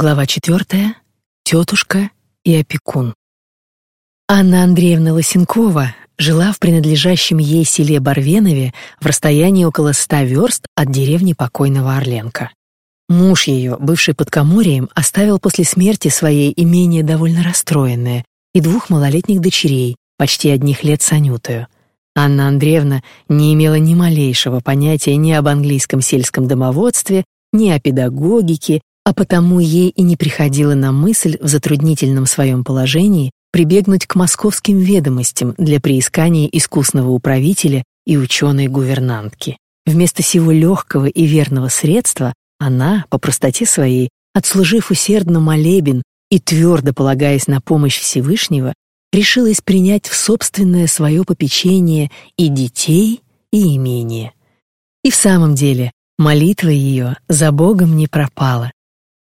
Глава четвертая. Тетушка и опекун. Анна Андреевна Лосенкова жила в принадлежащем ей селе Барвенове в расстоянии около ста верст от деревни покойного Орленка. Муж ее, бывший под Каморием, оставил после смерти своей имение довольно расстроенное и двух малолетних дочерей, почти одних лет с Анютою. Анна Андреевна не имела ни малейшего понятия ни об английском сельском домоводстве, ни о педагогике, а потому ей и не приходило на мысль в затруднительном своем положении прибегнуть к московским ведомостям для приискания искусного управителя и ученой-гувернантки. Вместо сего легкого и верного средства она, по простоте своей, отслужив усердно молебен и твердо полагаясь на помощь Всевышнего, решилась принять в собственное свое попечение и детей, и имение. И в самом деле молитва ее за Богом не пропала,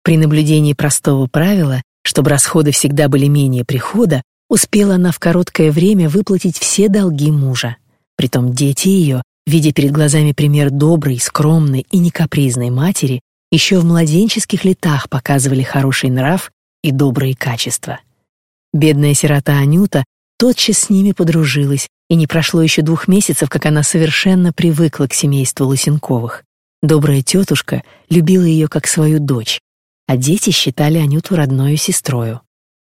при наблюдении простого правила, чтобы расходы всегда были менее прихода, успела она в короткое время выплатить все долги мужа. Притом дети ее, видя перед глазами пример доброй, скромной и некапризной матери, еще в младенческих летах показывали хороший нрав и добрые качества. Бедная сирота Анюта тотчас с ними подружилась, и не прошло еще двух месяцев, как она совершенно привыкла к семейству Лысенковых. Добрая тетушка любила ее как свою дочь, а дети считали Анюту родною сестрою.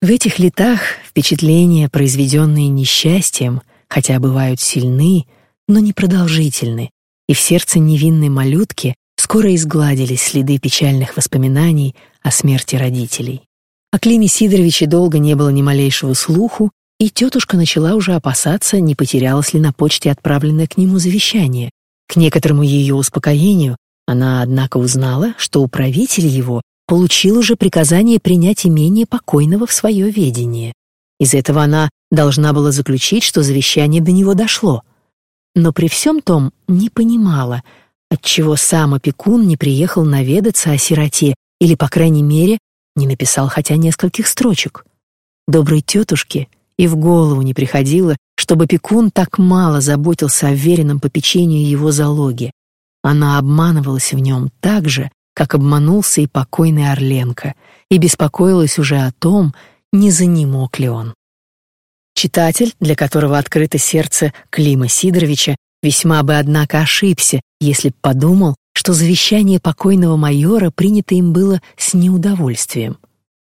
В этих летах впечатления, произведенные несчастьем, хотя бывают сильны, но не продолжительны, и в сердце невинной малютки скоро изгладились следы печальных воспоминаний о смерти родителей. О Климе Сидоровиче долго не было ни малейшего слуху, и тетушка начала уже опасаться, не потерялось ли на почте отправленное к нему завещание. К некоторому ее успокоению она, однако, узнала, что управитель его получил уже приказание принять имение покойного в свое ведение. Из этого она должна была заключить, что завещание до него дошло. Но при всем том не понимала, отчего сам опекун не приехал наведаться о сироте или, по крайней мере, не написал хотя нескольких строчек. Доброй тетушке и в голову не приходило, чтобы опекун так мало заботился о веренном попечению его залоги. Она обманывалась в нем так же, как обманулся и покойный Орленко, и беспокоилась уже о том, не занемог ли он. Читатель, для которого открыто сердце Клима Сидоровича, весьма бы, однако, ошибся, если б подумал, что завещание покойного майора принято им было с неудовольствием.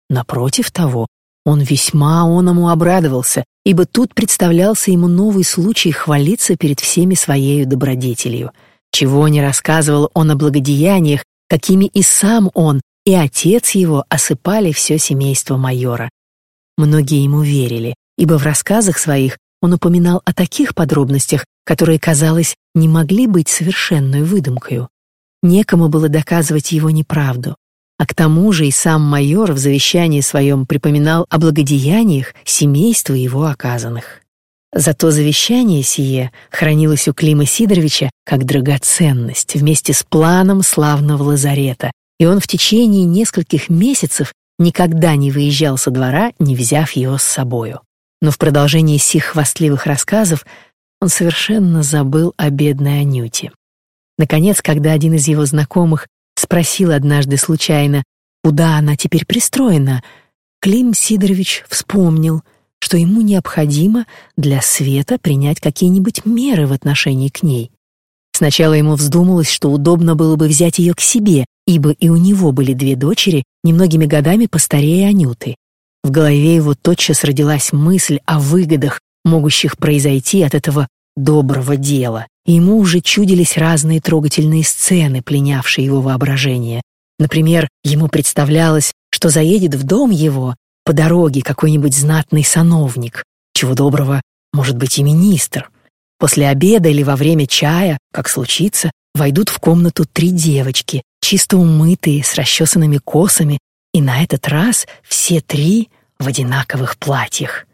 Напротив того, он весьма оному обрадовался, ибо тут представлялся ему новый случай хвалиться перед всеми своею добродетелью. Чего не рассказывал он о благодеяниях, какими и сам он, и отец его осыпали все семейство майора. Многие ему верили, ибо в рассказах своих он упоминал о таких подробностях, которые, казалось, не могли быть совершенной выдумкою. Некому было доказывать его неправду. А к тому же и сам майор в завещании своем припоминал о благодеяниях семейства его оказанных. Зато завещание сие хранилось у Клима Сидоровича как драгоценность вместе с планом славного лазарета, и он в течение нескольких месяцев никогда не выезжал со двора, не взяв его с собою. Но в продолжении сих хвастливых рассказов он совершенно забыл о бедной Анюте. Наконец, когда один из его знакомых спросил однажды случайно, куда она теперь пристроена, Клим Сидорович вспомнил — что ему необходимо для Света принять какие-нибудь меры в отношении к ней. Сначала ему вздумалось, что удобно было бы взять ее к себе, ибо и у него были две дочери, немногими годами постарее Анюты. В голове его тотчас родилась мысль о выгодах, могущих произойти от этого доброго дела, и ему уже чудились разные трогательные сцены, пленявшие его воображение. Например, ему представлялось, что заедет в дом его по дороге какой-нибудь знатный сановник, чего доброго, может быть и министр. После обеда или во время чая, как случится, войдут в комнату три девочки, чисто умытые, с расчесанными косами, и на этот раз все три в одинаковых платьях.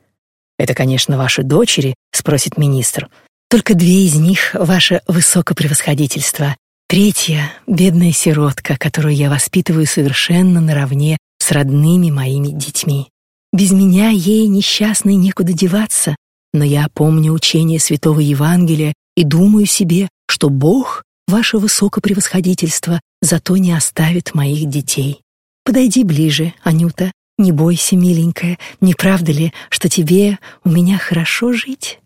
«Это, конечно, ваши дочери?» — спросит министр. «Только две из них — ваше высокопревосходительство. Третья — бедная сиротка, которую я воспитываю совершенно наравне с родными моими детьми. Без меня ей несчастной некуда деваться, но я помню учение Святого Евангелия и думаю себе, что Бог, ваше высокопревосходительство, зато не оставит моих детей. Подойди ближе, Анюта, не бойся, миленькая, не правда ли, что тебе у меня хорошо жить?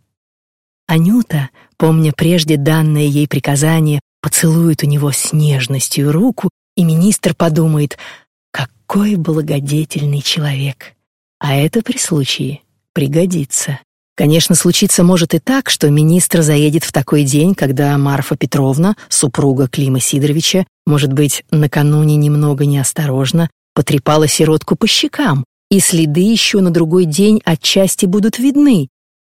Анюта, помня прежде данное ей приказание, поцелует у него с нежностью руку, и министр подумает, какой благодетельный человек. А это при случае пригодится. Конечно, случиться может и так, что министр заедет в такой день, когда Марфа Петровна, супруга Клима Сидоровича, может быть, накануне немного неосторожно, потрепала сиротку по щекам, и следы еще на другой день отчасти будут видны.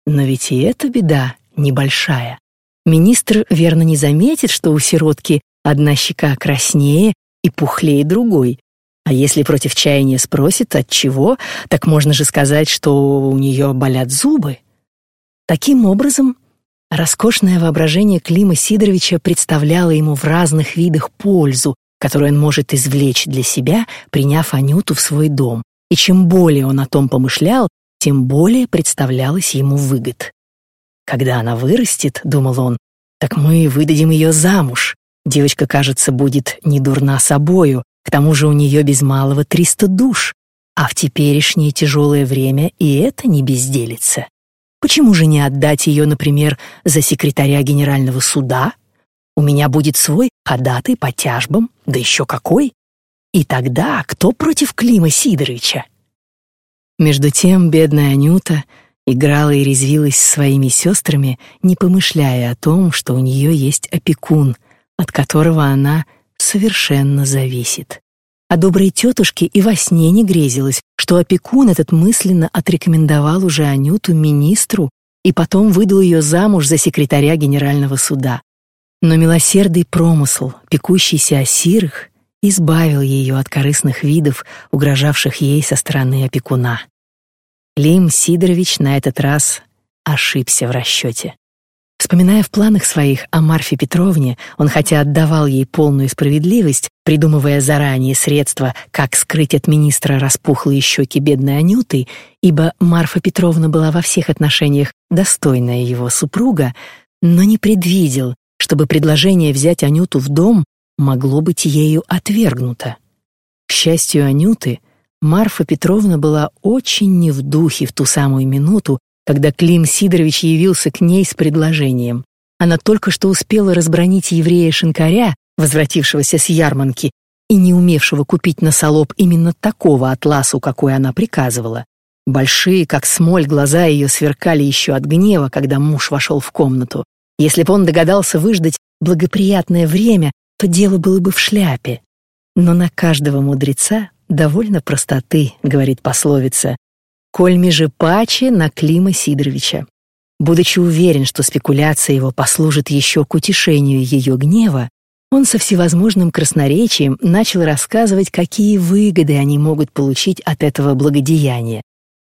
Но ведь и эта беда небольшая. Министр верно не заметит, что у сиротки одна щека краснее и пухлее другой. А если против чаяния спросит, от чего, так можно же сказать, что у нее болят зубы. Таким образом, роскошное воображение Клима Сидоровича представляло ему в разных видах пользу, которую он может извлечь для себя, приняв Анюту в свой дом. И чем более он о том помышлял, тем более представлялось ему выгод. Когда она вырастет, думал он, так мы выдадим ее замуж. Девочка, кажется, будет не дурна собою, к тому же у нее без малого триста душ, а в теперешнее тяжелое время и это не безделится. Почему же не отдать ее, например, за секретаря генерального суда? У меня будет свой ходатай по тяжбам, да еще какой. И тогда кто против Клима Сидоровича? Между тем бедная Анюта играла и резвилась со своими сестрами, не помышляя о том, что у нее есть опекун, от которого она совершенно зависит. А доброй тетушке и во сне не грезилось, что опекун этот мысленно отрекомендовал уже Анюту министру и потом выдал ее замуж за секретаря генерального суда. Но милосердный промысл, пекущийся о сирых, избавил ее от корыстных видов, угрожавших ей со стороны опекуна. Лим Сидорович на этот раз ошибся в расчете. Вспоминая в планах своих о Марфе Петровне, он хотя отдавал ей полную справедливость, придумывая заранее средства, как скрыть от министра распухлые щеки бедной Анюты, ибо Марфа Петровна была во всех отношениях достойная его супруга, но не предвидел, чтобы предложение взять Анюту в дом могло быть ею отвергнуто. К счастью Анюты, Марфа Петровна была очень не в духе в ту самую минуту, когда Клим Сидорович явился к ней с предложением. Она только что успела разбронить еврея-шинкаря, возвратившегося с ярманки и не умевшего купить на солоб именно такого атласу, какой она приказывала. Большие, как смоль, глаза ее сверкали еще от гнева, когда муж вошел в комнату. Если бы он догадался выждать благоприятное время, то дело было бы в шляпе. Но на каждого мудреца довольно простоты, говорит пословица. Кольми же паче на Клима Сидоровича. Будучи уверен, что спекуляция его послужит еще к утешению ее гнева, он со всевозможным красноречием начал рассказывать, какие выгоды они могут получить от этого благодеяния.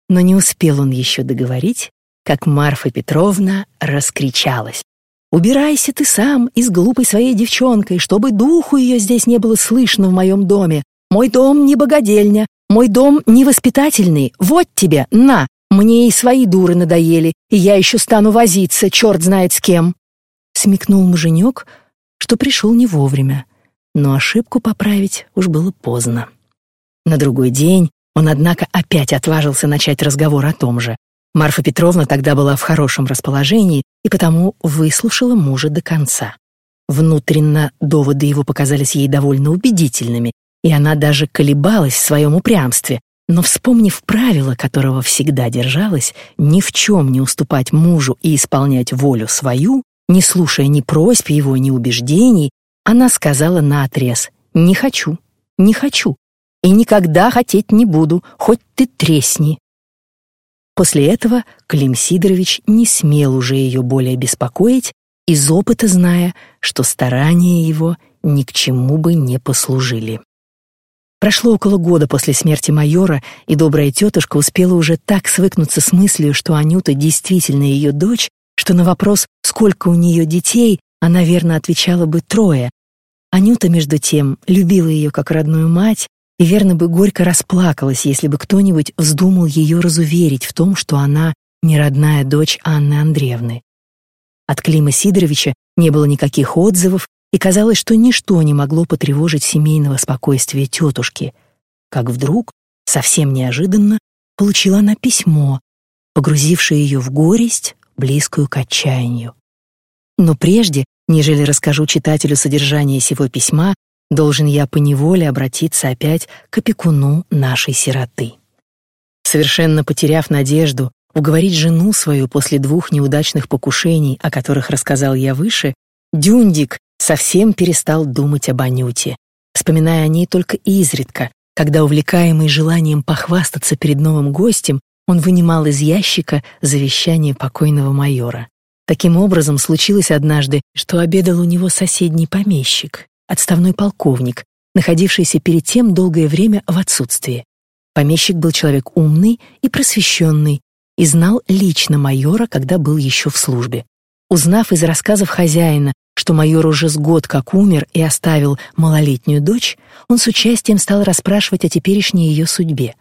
Но не успел он еще договорить, как Марфа Петровна раскричалась. «Убирайся ты сам и с глупой своей девчонкой, чтобы духу ее здесь не было слышно в моем доме. Мой дом не богадельня, мой дом не воспитательный. Вот тебе, на! Мне и свои дуры надоели, и я еще стану возиться, черт знает с кем!» Смекнул муженек, что пришел не вовремя, но ошибку поправить уж было поздно. На другой день он, однако, опять отважился начать разговор о том же. Марфа Петровна тогда была в хорошем расположении и потому выслушала мужа до конца. Внутренно доводы его показались ей довольно убедительными, и она даже колебалась в своем упрямстве, но, вспомнив правило, которого всегда держалась, ни в чем не уступать мужу и исполнять волю свою, не слушая ни просьб его, ни убеждений, она сказала наотрез «Не хочу, не хочу, и никогда хотеть не буду, хоть ты тресни». После этого Клим Сидорович не смел уже ее более беспокоить, из опыта зная, что старания его ни к чему бы не послужили. Прошло около года после смерти майора, и добрая тетушка успела уже так свыкнуться с мыслью, что Анюта действительно ее дочь, что на вопрос, сколько у нее детей, она верно отвечала бы трое. Анюта, между тем, любила ее как родную мать и верно бы горько расплакалась, если бы кто-нибудь вздумал ее разуверить в том, что она не родная дочь Анны Андреевны. От Клима Сидоровича не было никаких отзывов, и казалось, что ничто не могло потревожить семейного спокойствия тетушки. как вдруг, совсем неожиданно, получила она письмо, погрузившее ее в горесть, близкую к отчаянию. Но прежде, нежели расскажу читателю содержание сего письма, должен я поневоле обратиться опять к опекуну нашей сироты. Совершенно потеряв надежду уговорить жену свою после двух неудачных покушений, о которых рассказал я выше, Дюндик совсем перестал думать об Анюте, вспоминая о ней только изредка, когда, увлекаемый желанием похвастаться перед новым гостем, он вынимал из ящика завещание покойного майора. Таким образом, случилось однажды, что обедал у него соседний помещик, отставной полковник, находившийся перед тем долгое время в отсутствии. Помещик был человек умный и просвещенный и знал лично майора, когда был еще в службе. Узнав из рассказов хозяина, что майор уже с год как умер и оставил малолетнюю дочь, он с участием стал расспрашивать о теперешней ее судьбе.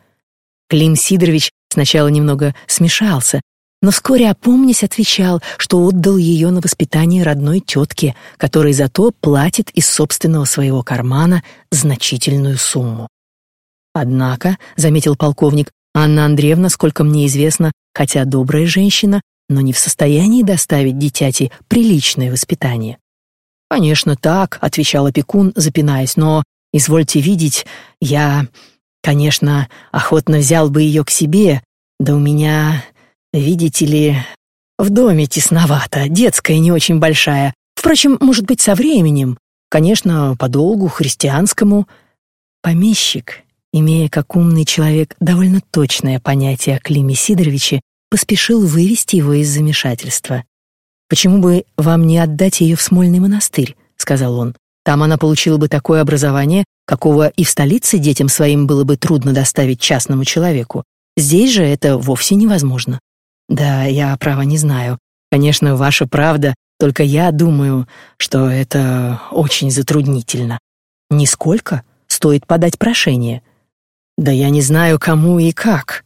Клим Сидорович сначала немного смешался, но вскоре, опомнясь, отвечал, что отдал ее на воспитание родной тетке, которой зато платит из собственного своего кармана значительную сумму. Однако, заметил полковник, Анна Андреевна, сколько мне известно, хотя добрая женщина, но не в состоянии доставить дитяти приличное воспитание. «Конечно, так», — отвечал опекун, запинаясь, «но, извольте видеть, я, конечно, охотно взял бы ее к себе, да у меня, видите ли, в доме тесновато, детская не очень большая. Впрочем, может быть, со временем. Конечно, по долгу христианскому. Помещик, имея как умный человек довольно точное понятие о Климе Сидоровиче, поспешил вывести его из замешательства. «Почему бы вам не отдать ее в Смольный монастырь?» — сказал он. «Там она получила бы такое образование, какого и в столице детям своим было бы трудно доставить частному человеку. Здесь же это вовсе невозможно». «Да, я, право, не знаю. Конечно, ваша правда, только я думаю, что это очень затруднительно. Нисколько. Стоит подать прошение. Да я не знаю, кому и как.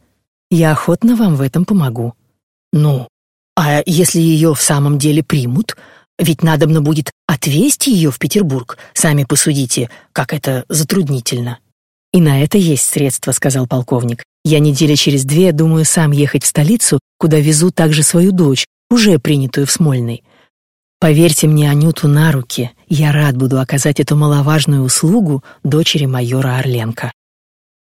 Я охотно вам в этом помогу. Ну, а если ее в самом деле примут, ведь надобно будет отвезти ее в Петербург. Сами посудите, как это затруднительно. И на это есть средства, сказал полковник. Я недели через две думаю сам ехать в столицу, куда везу также свою дочь, уже принятую в Смольной. Поверьте мне Анюту на руки, я рад буду оказать эту маловажную услугу дочери майора Орленко.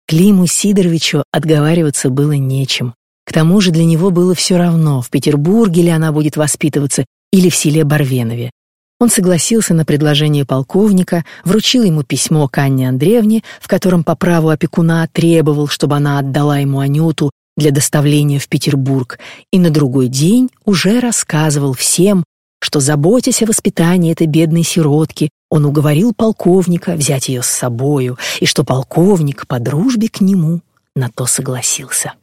Климу Сидоровичу отговариваться было нечем. К тому же для него было все равно, в Петербурге ли она будет воспитываться или в селе Барвенове. Он согласился на предложение полковника, вручил ему письмо к Анне Андреевне, в котором по праву опекуна требовал, чтобы она отдала ему Анюту для доставления в Петербург, и на другой день уже рассказывал всем, что, заботясь о воспитании этой бедной сиротки, он уговорил полковника взять ее с собою, и что полковник по дружбе к нему на то согласился.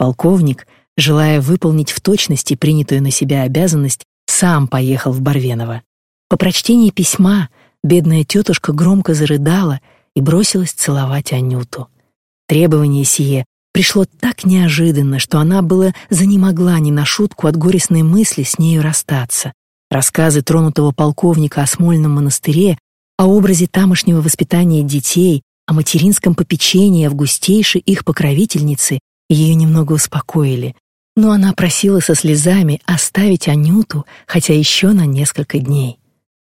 Полковник, желая выполнить в точности принятую на себя обязанность, сам поехал в Барвеново. По прочтении письма бедная тетушка громко зарыдала и бросилась целовать Анюту. Требование сие пришло так неожиданно, что она была занемогла не на шутку от горестной мысли с нею расстаться. Рассказы тронутого полковника о Смольном монастыре, о образе тамошнего воспитания детей, о материнском попечении августейшей их покровительницы ее немного успокоили, но она просила со слезами оставить Анюту хотя еще на несколько дней.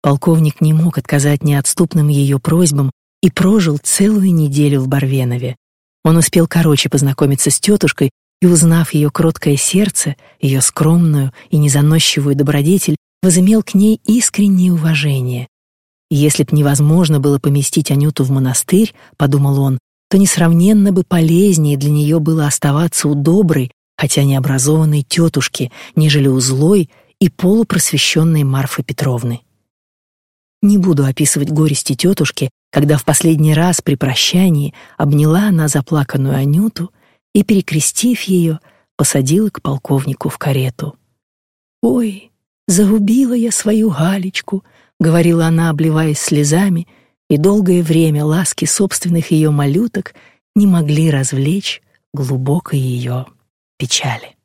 Полковник не мог отказать неотступным ее просьбам и прожил целую неделю в Барвенове. Он успел короче познакомиться с тетушкой и, узнав ее кроткое сердце, ее скромную и незаносчивую добродетель, возымел к ней искреннее уважение. Если б невозможно было поместить Анюту в монастырь, подумал он, то несравненно бы полезнее для нее было оставаться у доброй, хотя необразованной тетушки, нежели у злой и полупросвещенной Марфы Петровны. Не буду описывать горести тетушки, когда в последний раз при прощании обняла она заплаканную Анюту и, перекрестив ее, посадила к полковнику в карету. «Ой, «Загубила я свою Галечку», — говорила она, обливаясь слезами, и долгое время ласки собственных ее малюток не могли развлечь глубокой ее печали.